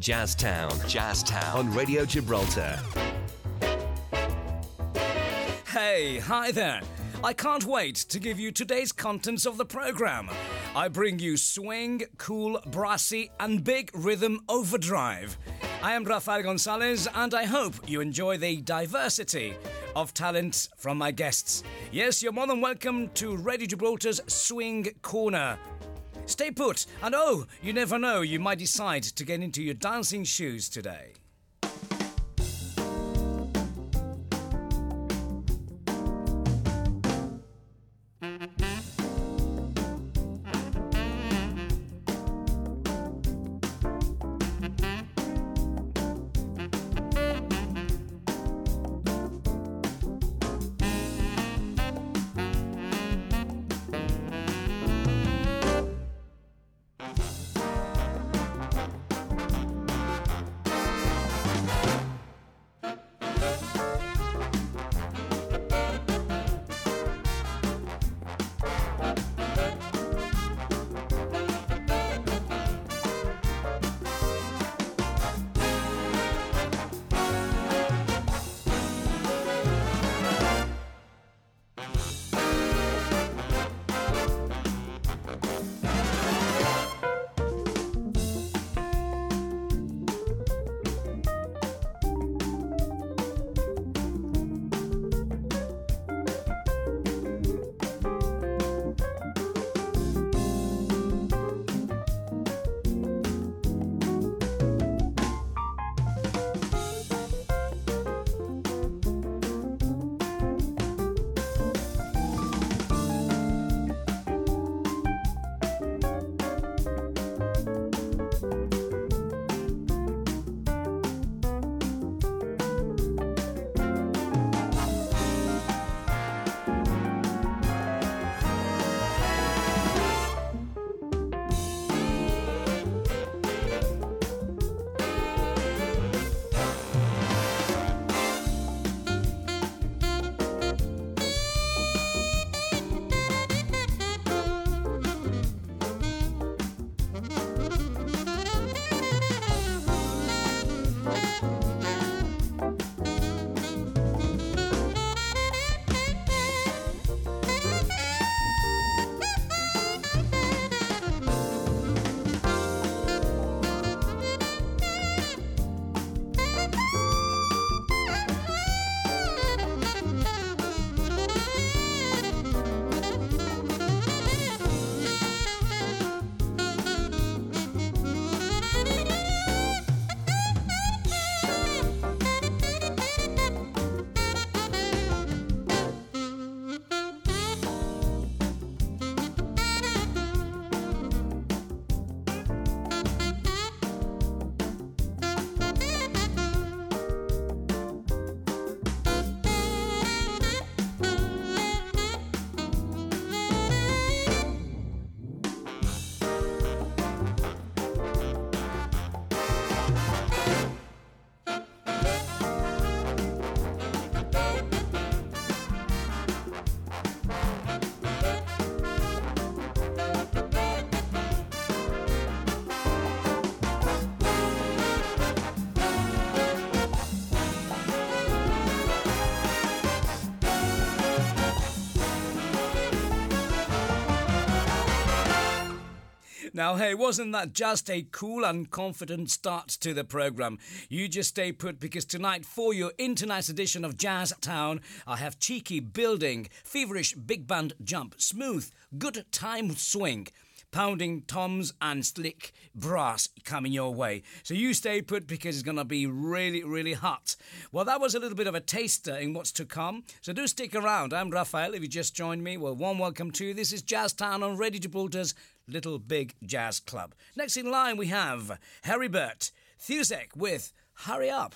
Jazztown. Jazztown. On Radio Gibraltar. Hey, hi there. I can't wait to give you today's contents of the program. I bring you swing, cool, brassy, and big rhythm overdrive. I am Rafael Gonzalez, and I hope you enjoy the diversity of talent from my guests. Yes, you're more than welcome to Radio Gibraltar's Swing Corner. Stay put, and oh, you never know, you might decide to get into your dancing shoes today. Now, hey, wasn't that just a cool and confident start to the program? You just stay put because tonight, for your international edition of Jazztown, I have cheeky building, feverish big band jump, smooth, good time swing pounding toms and slick brass coming your way. So you stay put because it's going to be really, really hot. Well, that was a little bit of a taster in what's to come. So do stick around. I'm Raphael. If you just joined me, well, warm welcome to you. This is Jazztown on Radio Gibraltar's Little Big Jazz Club. Next in line, we have Harry Burt, Thusek with Hurry Up.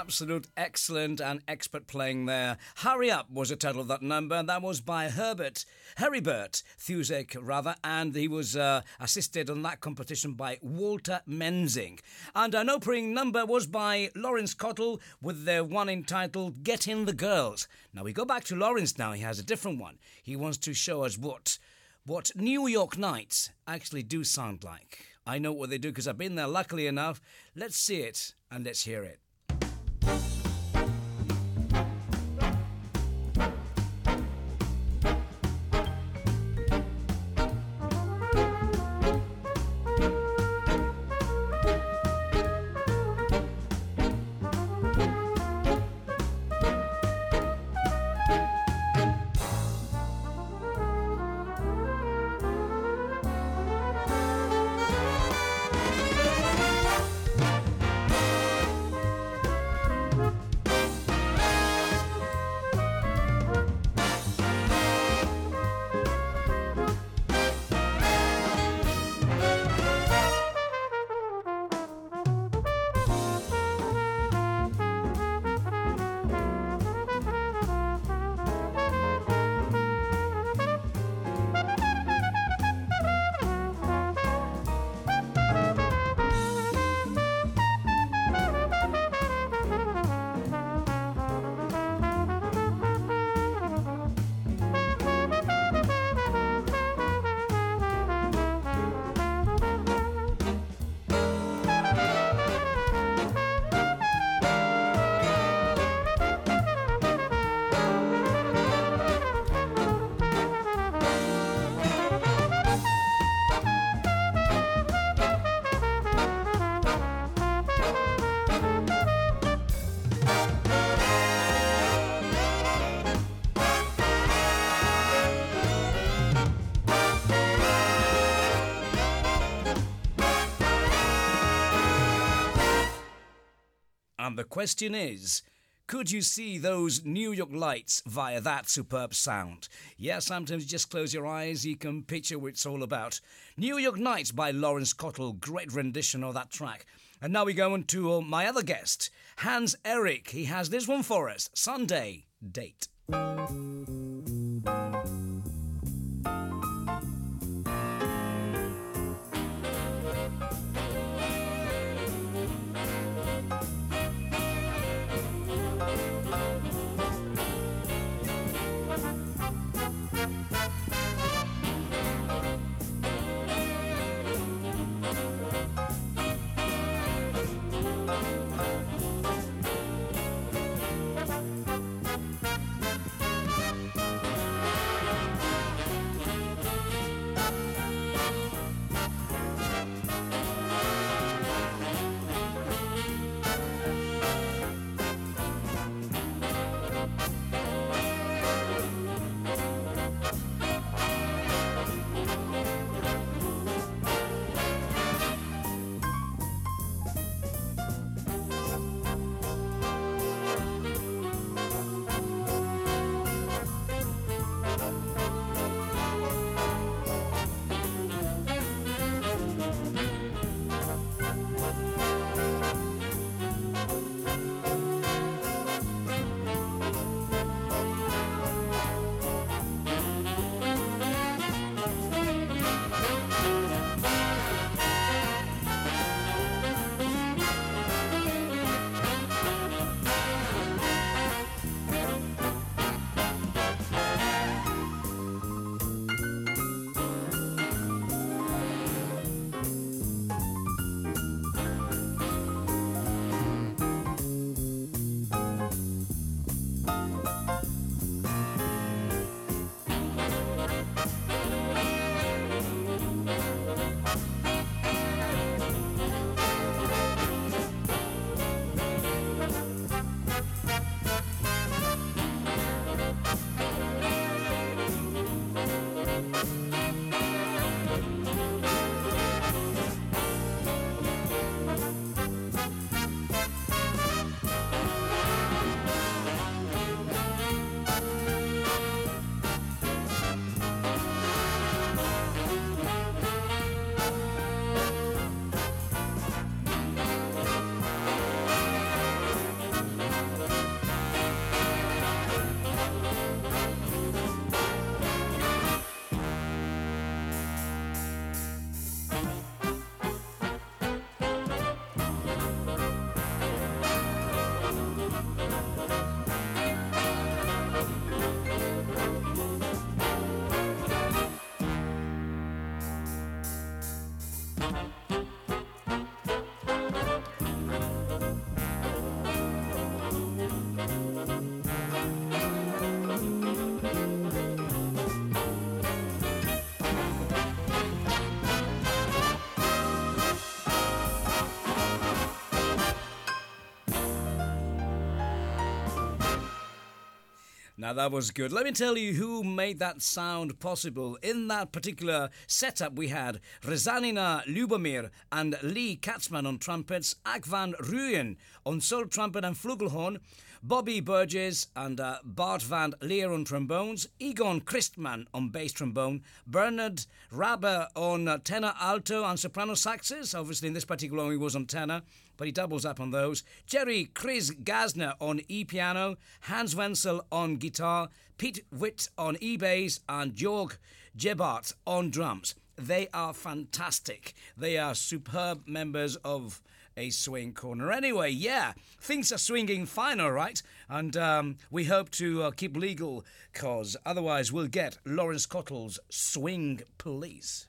Absolute excellent and expert playing there. Hurry Up was the title of that number. That was by Herbert, Heribert Thusek, rather, and he was uh, assisted on that competition by Walter Menzing. And an opening number was by Lawrence Cottle with the one entitled Get In the Girls. Now we go back to Lawrence now. He has a different one. He wants to show us what what New York nights actually do sound like. I know what they do because I've been there luckily enough. Let's see it and let's hear it. And the question is could you see those New York lights via that superb sound? Yeah, sometimes you just close your eyes, you can picture what it's all about. New York Nights by Lawrence Cottle, great rendition of that track. And now we go on to uh, my other guest, Hans Eric. He has this one for us Sunday Date. Now that was good. Let me tell you who made that sound possible. In that particular setup, we had Rezanina Lubomir and Lee Katzman on trumpets, Ack van Rooyen on solo trumpet and flugelhorn, Bobby Burgess and uh, Bart van Lier on trombones, Egon Christmann on bass trombone, Bernard Raber on uh, tenor alto and soprano saxes. Obviously, in this particular one, he was on tenor, but he doubles up on those. Jerry Chris Gasner on e piano, Hans Wenzel on guitar, Pete Witt on e bass, and Jorg Gebhardt on drums. They are fantastic. They are superb members of a swing corner. Anyway, yeah, things are swinging fine, all right. And um, we hope to uh, keep legal, cause otherwise we'll get Lawrence Cottle's swing police.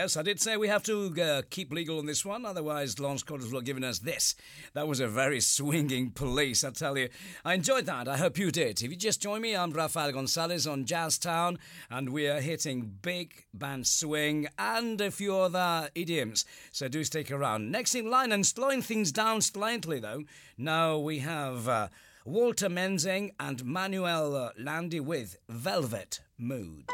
Yes, I did say we have to uh, keep legal on this one, otherwise Lance will have given us this. That was a very swinging police, I tell you. I enjoyed that. I hope you did. If you just join me, I'm Rafael Gonzalez on Jazztown, and we are hitting big band swing and a few other idioms. So do stick around. Next in line, and slowing things down slightly though, now we have uh, Walter Menzing and Manuel uh, Landi with Velvet Mood.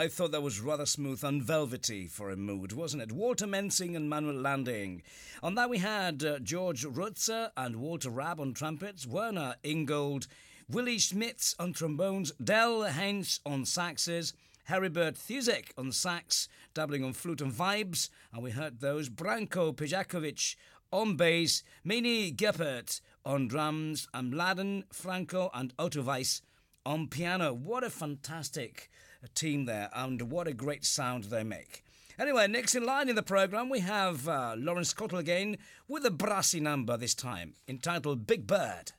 I thought that was rather smooth and velvety for a mood, wasn't it? Walter Mensing and Manuel Landing. On that, we had uh, George Rutzer and Walter Raab on trumpets, Werner Ingold, Willie Schmitz on trombones, Del Heinz on saxes, Heribert Thusek on sax, doubling on flute and vibes, and we heard those, Branko Pijakovic on bass, Mini Geppert on drums, and Mladen Franco and Otto Weiss on piano. What a fantastic team there, and what a great sound they make. Anyway, next in line in the programme, we have uh, Lawrence Cottle again with a brassy number this time, entitled Big Bird.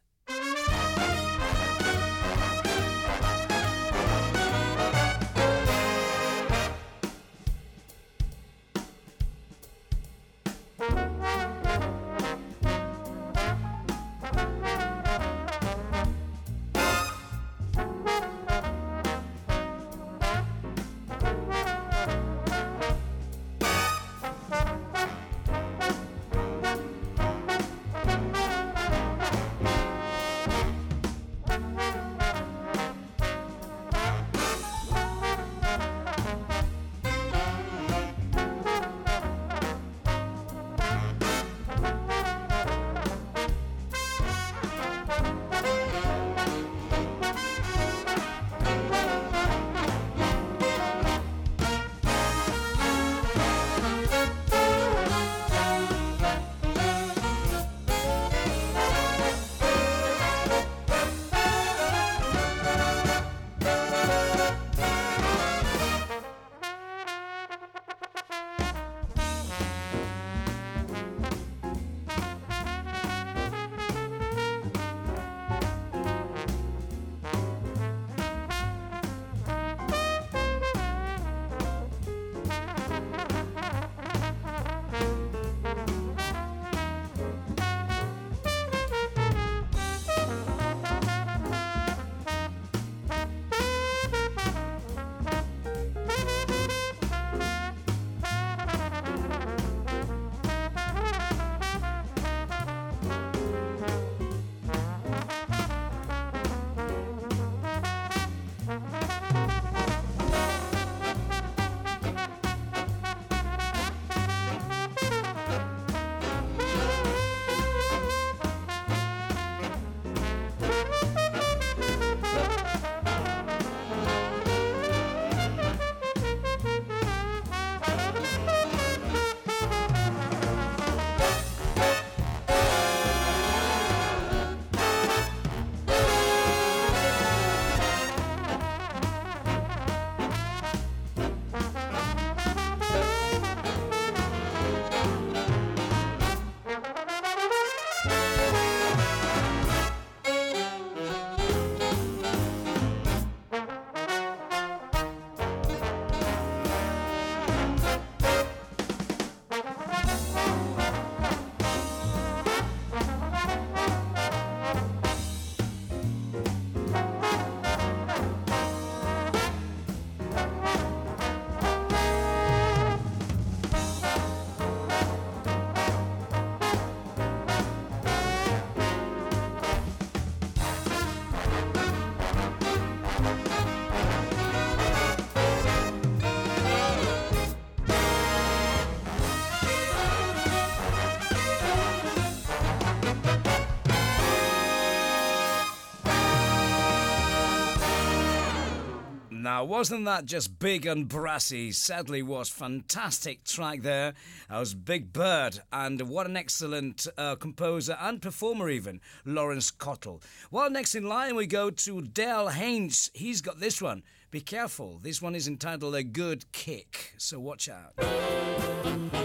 Wasn't that just big and brassy? Sadly, was fantastic track there. That was Big Bird, and what an excellent uh, composer and performer, even Lawrence Cottle. Well, next in line we go to Del Haynes. He's got this one. Be careful. This one is entitled "A Good Kick," so watch out.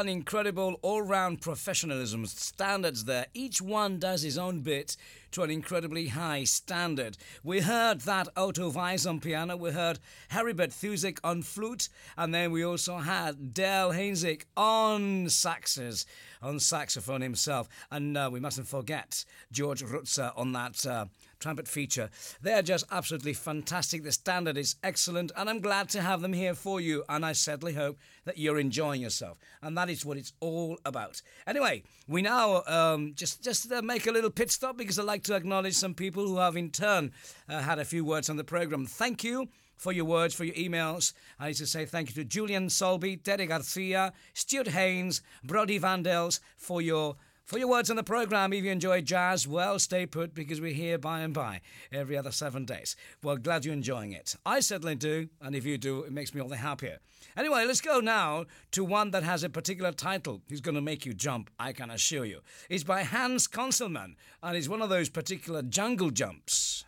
An incredible all round professionalism standards there. Each one does his own bit to an incredibly high standard. We heard that Otto Weiss on piano, we heard Heribert Thusek on flute, and then we also had Dale Heinzig on saxes, on saxophone himself. And uh, we mustn't forget George Rutzer on that. Uh, trumpet feature. They're just absolutely fantastic. The standard is excellent, and I'm glad to have them here for you. And I certainly hope that you're enjoying yourself, and that is what it's all about. Anyway, we now um, just just uh, make a little pit stop because I'd like to acknowledge some people who have in turn uh, had a few words on the program. Thank you for your words, for your emails. I need to say thank you to Julian Solby, Teddy Garcia, Stuart Haynes, Brody Vandels for your for your words on the programme, if you enjoy jazz, well, stay put because we're here by and by every other seven days. Well, glad you're enjoying it. I certainly do, and if you do, it makes me all the happier. Anyway, let's go now to one that has a particular title. He's going to make you jump, I can assure you. It's by Hans Conselmann, and it's one of those particular jungle jumps.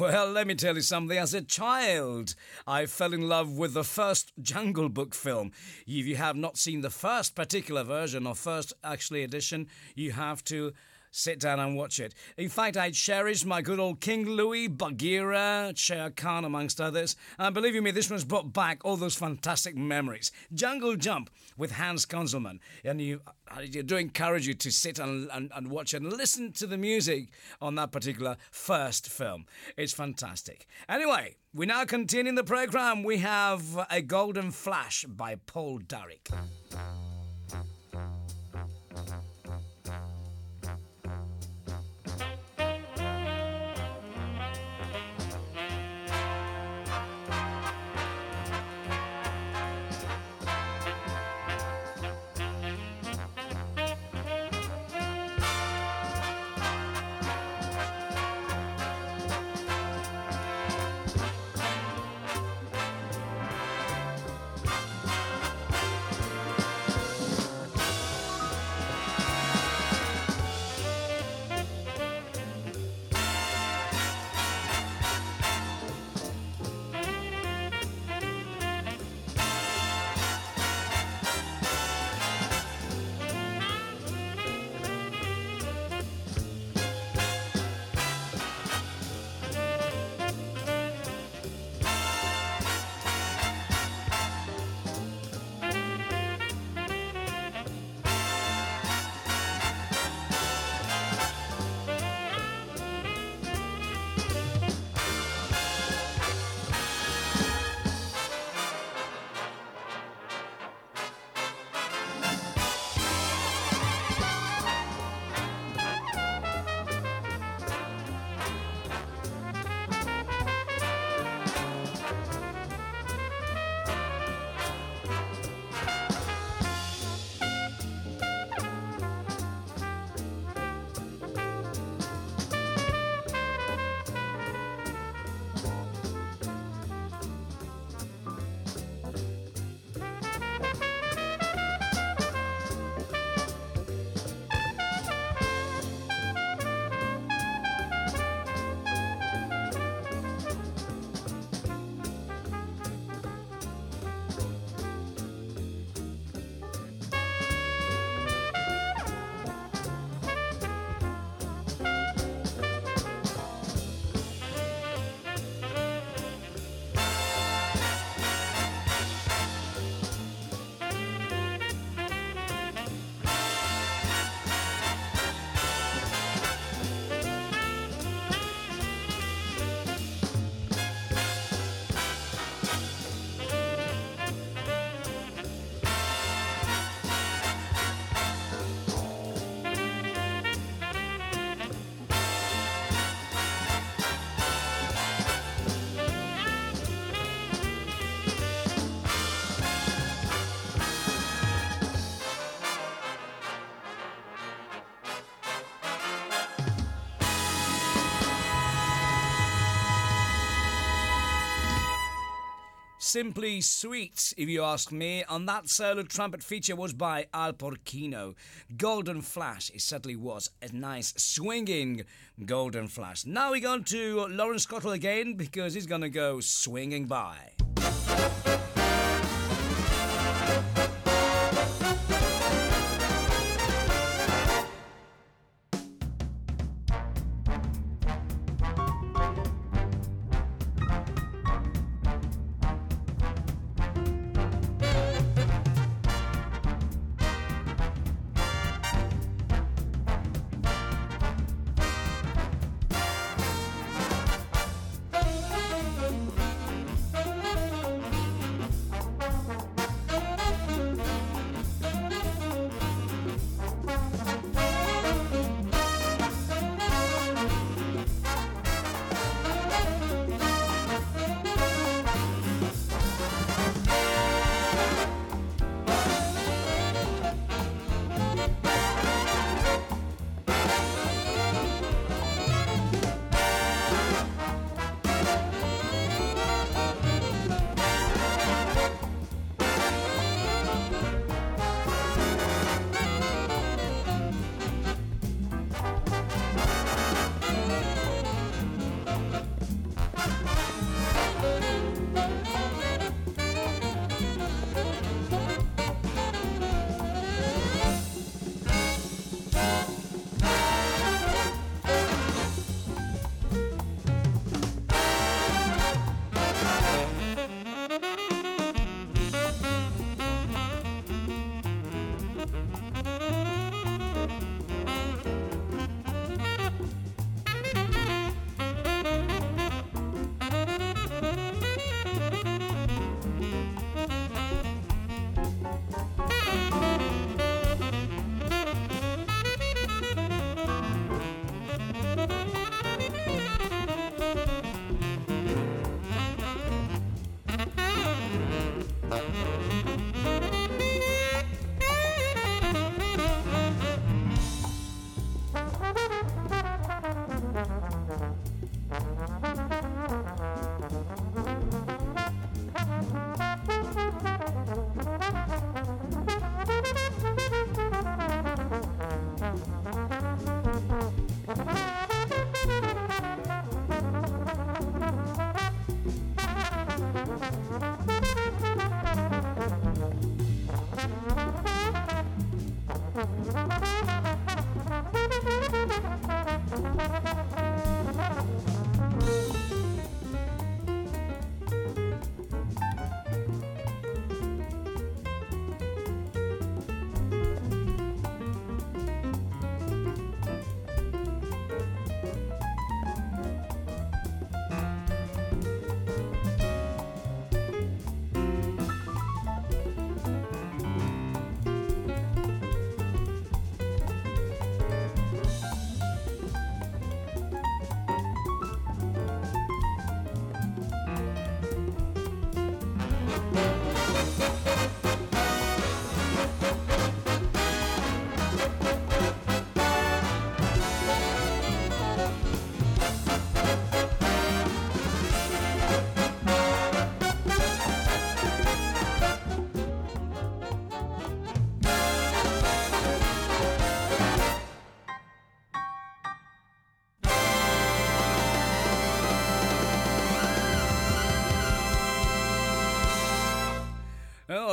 Well, let me tell you something. As a child, I fell in love with the first Jungle Book film. If you have not seen the first particular version or first actually edition, you have to sit down and watch it. In fact, I cherish my good old King Louis, Bagheera, Shere Khan, amongst others. And believe you me, this one's brought back all those fantastic memories. Jungle Jump with Hans Conselmann. And you, uh, I do encourage you to sit and, and, and watch and listen to the music on that particular first film. It's fantastic. Anyway, we now continue the program. We have A Golden Flash by Paul Darrick. Simply sweet, if you ask me. And that solo trumpet feature was by Al Porcino. Golden Flash. It certainly was a nice swinging Golden Flash. Now we're going to Lawrence Cottle again because he's going to go swinging by.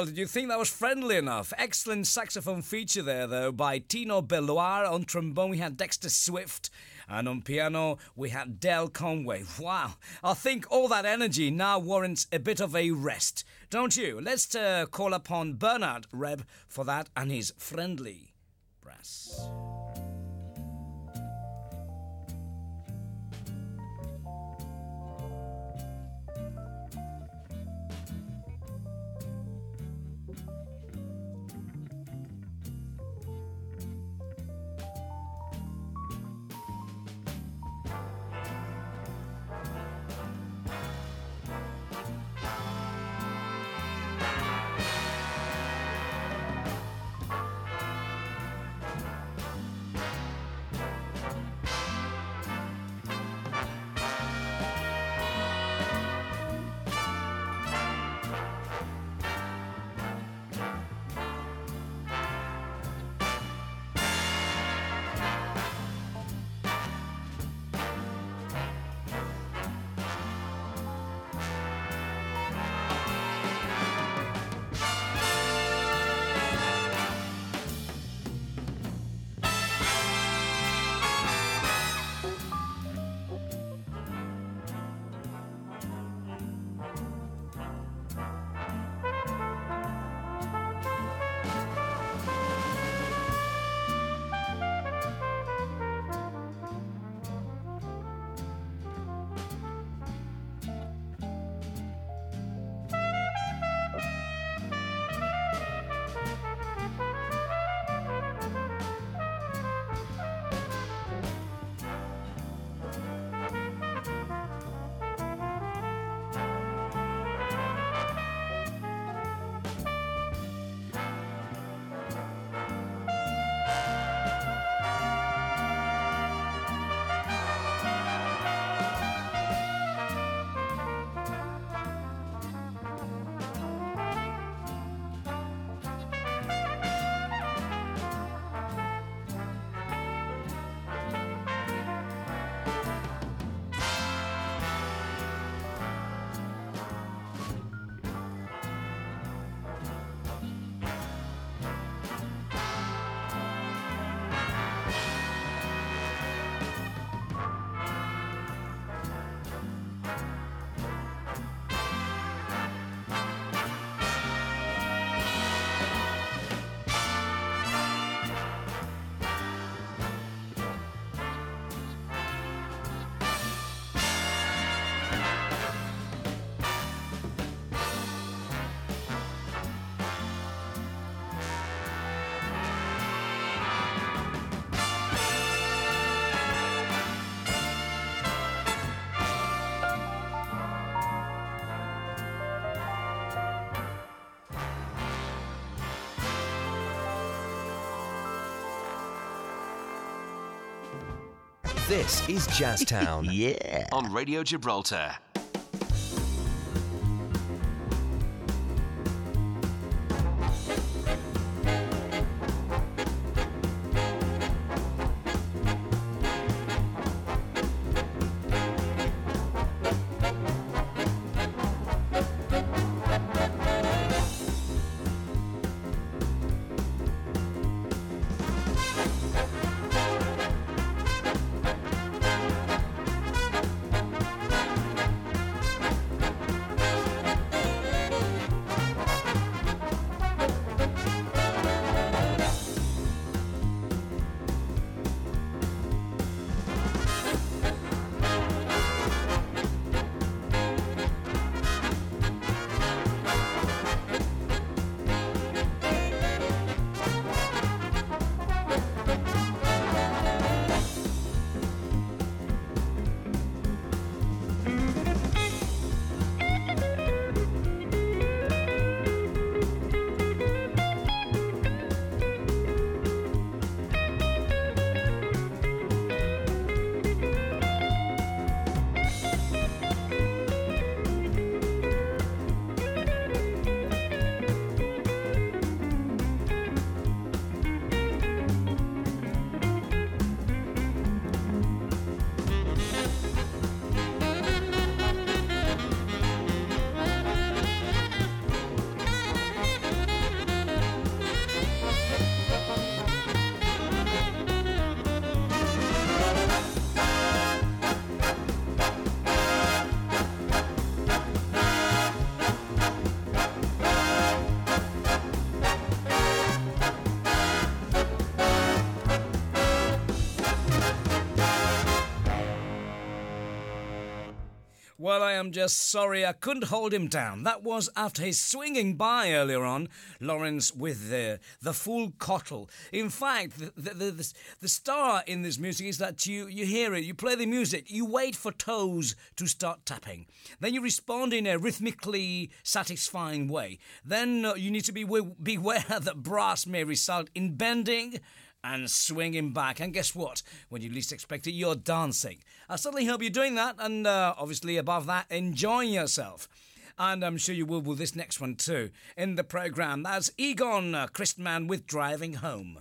Did you think that was friendly enough? Excellent saxophone feature there, though, by Tino Belloir. On trombone, we had Dexter Swift. And on piano, we had Del Conway. Wow. I think all that energy now warrants a bit of a rest. Don't you? Let's uh, call upon Bernard Reb for that and his friendly brass. This is Jazztown yeah. on Radio Gibraltar. Well, I am just sorry I couldn't hold him down. That was after his swinging by earlier on, Lawrence with the, the full cottle. In fact, the, the, the, the star in this music is that you, you hear it, you play the music, you wait for toes to start tapping. Then you respond in a rhythmically satisfying way. Then uh, you need to be beware that brass may result in bending and swinging back. And guess what? When you least expect it, you're dancing. I certainly hope you're doing that, and uh, obviously, above that, enjoying yourself. And I'm sure you will with this next one too. In the programme, that's Egon Christmann with Driving Home.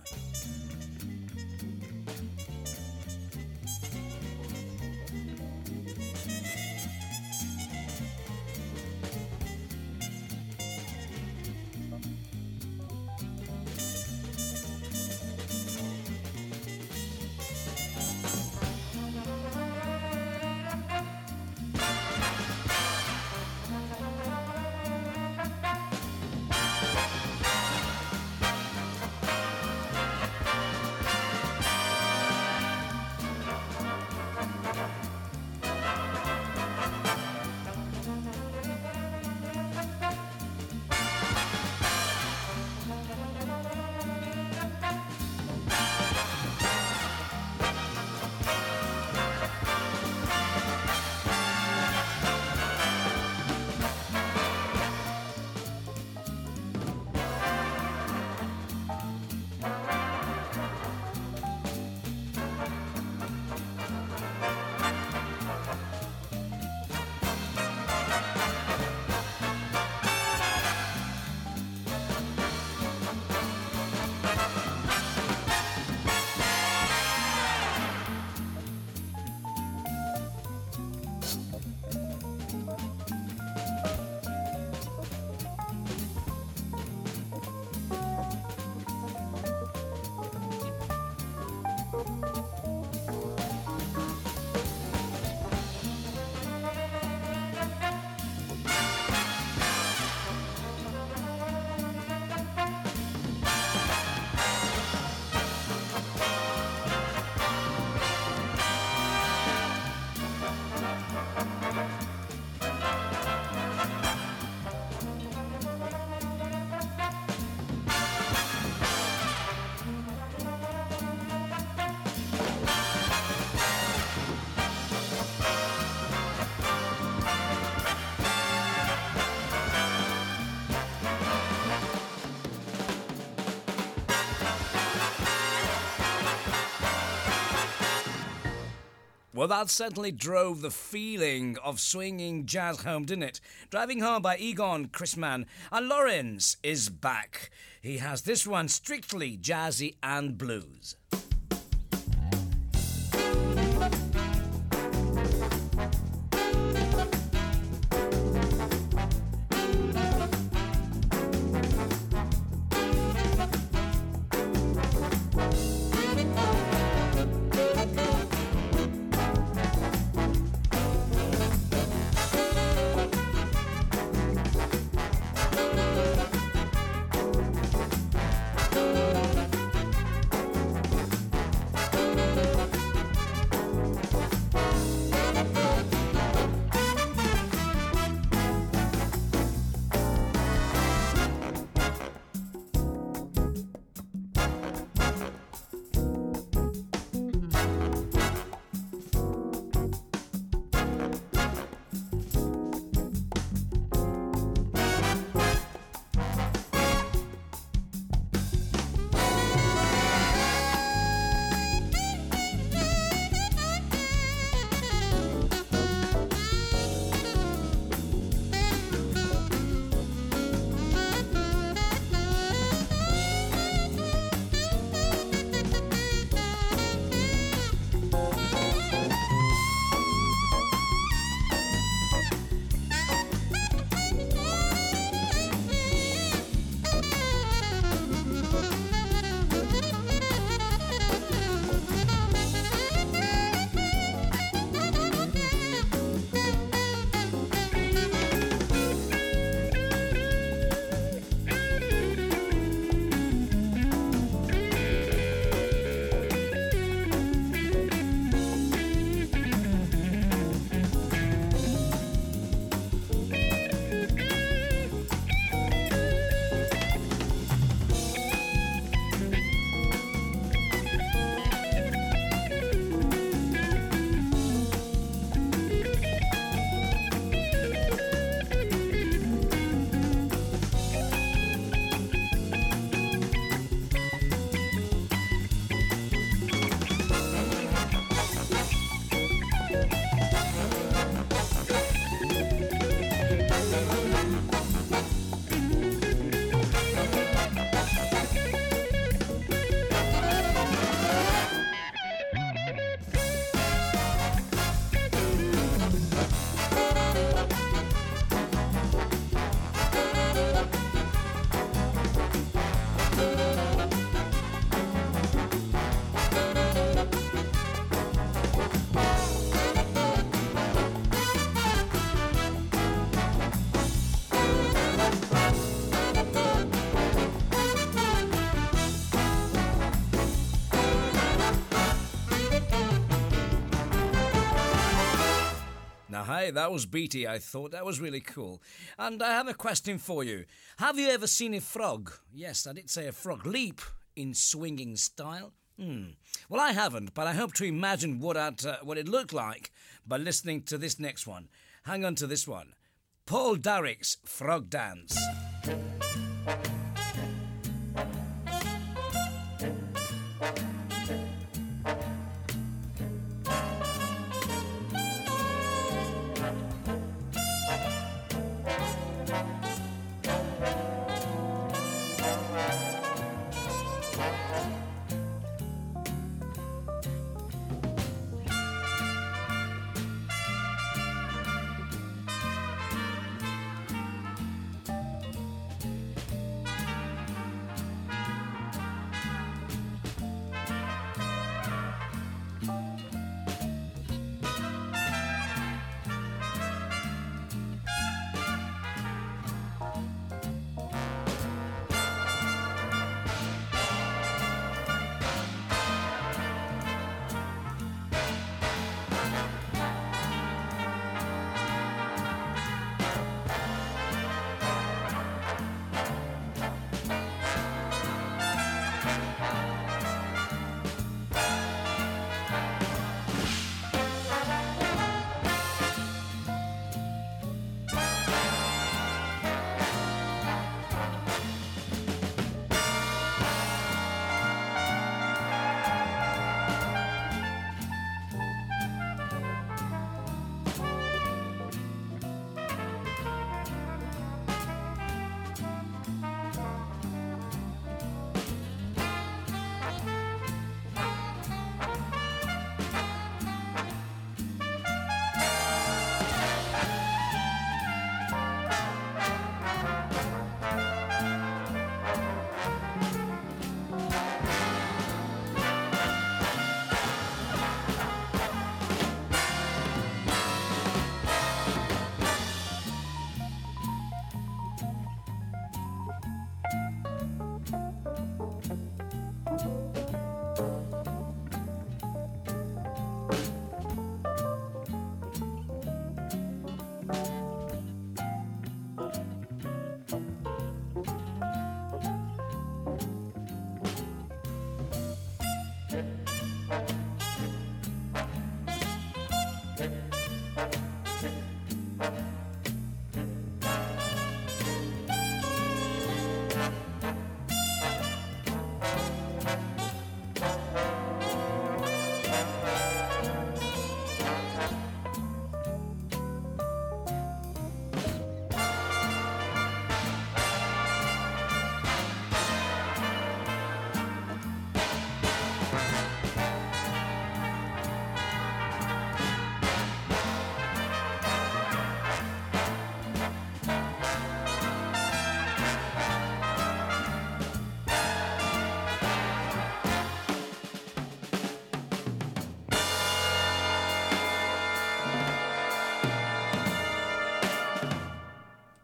Well, that certainly drove the feeling of swinging jazz home, didn't it? Driving Home by Egon Christmann. And Lawrence is back. He has this one strictly jazzy and blues. That was Beatty, I thought. That was really cool. And I have a question for you. Have you ever seen a frog? Yes, I did say a frog leap in swinging style. Hmm. Well, I haven't, but I hope to imagine what, uh, what it looked like by listening to this next one. Hang on to this one Paul Darrick's Frog Dance.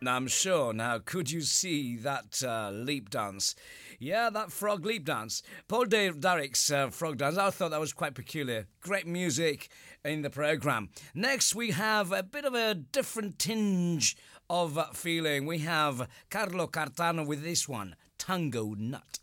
I'm sure. Now, could you see that uh, leap dance? Yeah, that frog leap dance. Paul Dave Derrick's uh, frog dance. I thought that was quite peculiar. Great music in the program. Next, we have a bit of a different tinge of feeling. We have Carlo Cartano with this one, Tango Nut.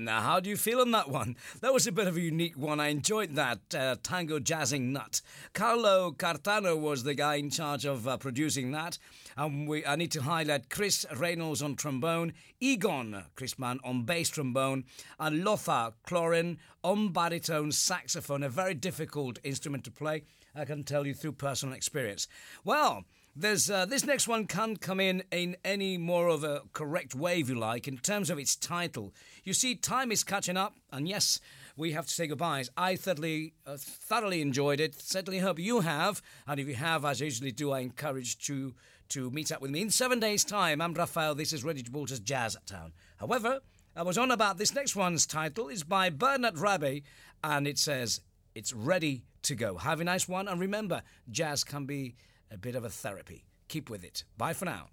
Now, how do you feel on that one? That was a bit of a unique one. I enjoyed that uh, tango jazzing nut. Carlo Cartano was the guy in charge of uh, producing that. And we, I need to highlight Chris Reynolds on trombone, Egon Christmann on bass trombone, and Lothar Clorin on baritone saxophone. A very difficult instrument to play, I can tell you through personal experience. Well, there's uh, this next one can't come in in any more of a correct way, if you like, in terms of its title. You see, time is catching up, and yes, we have to say goodbyes. I thoroughly, uh, thoroughly enjoyed it. Certainly hope you have, and if you have, as I usually do, I encourage you to meet up with me in seven days' time. I'm Raphael. This is Radio Gibraltar's Jazz at Town. However, I was on about this next one's title is by Bernard Rabe, and it says it's ready to go. Have a nice one, and remember, jazz can be a bit of a therapy. Keep with it. Bye for now.